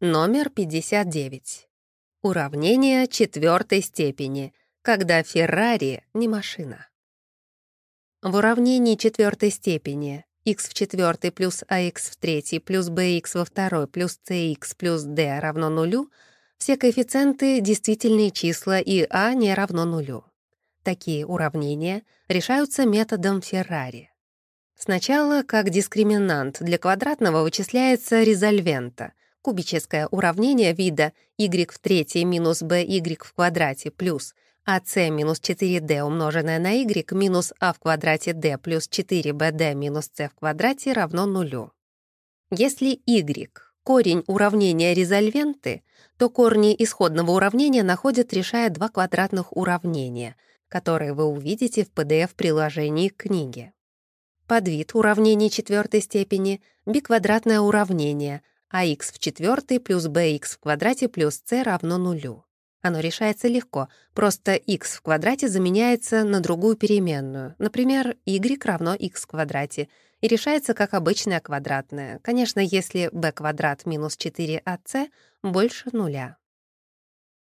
Номер 59. Уравнение четвертой степени, когда Феррари не машина. В уравнении четвертой степени x в четвертой плюс ax в третьей плюс bx во второй плюс cx плюс d равно нулю все коэффициенты — действительные числа, и а не равно нулю. Такие уравнения решаются методом Феррари. Сначала, как дискриминант для квадратного вычисляется резольвента — кубическое уравнение вида y в третьей минус by в квадрате плюс ac минус 4d умноженное на y минус a в квадрате d плюс 4bd минус c в квадрате равно нулю. Если y — корень уравнения резольвенты, то корни исходного уравнения находят, решая два квадратных уравнения, которые вы увидите в PDF-приложении к книге. Подвид уравнений четвертой степени — биквадратное уравнение — ax в четвертой плюс bx в квадрате плюс c равно нулю. Оно решается легко, просто x в квадрате заменяется на другую переменную, например, y равно x в квадрате, и решается как обычное квадратное, конечно, если b квадрат минус 4ac больше нуля.